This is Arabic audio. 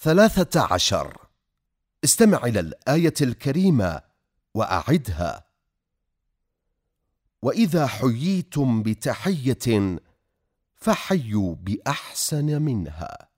ثلاثة عشر. استمع إلى الآية الكريمة وأعدها. وإذا حييتم بتحية فحيوا بأحسن منها.